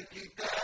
كِتَابٌ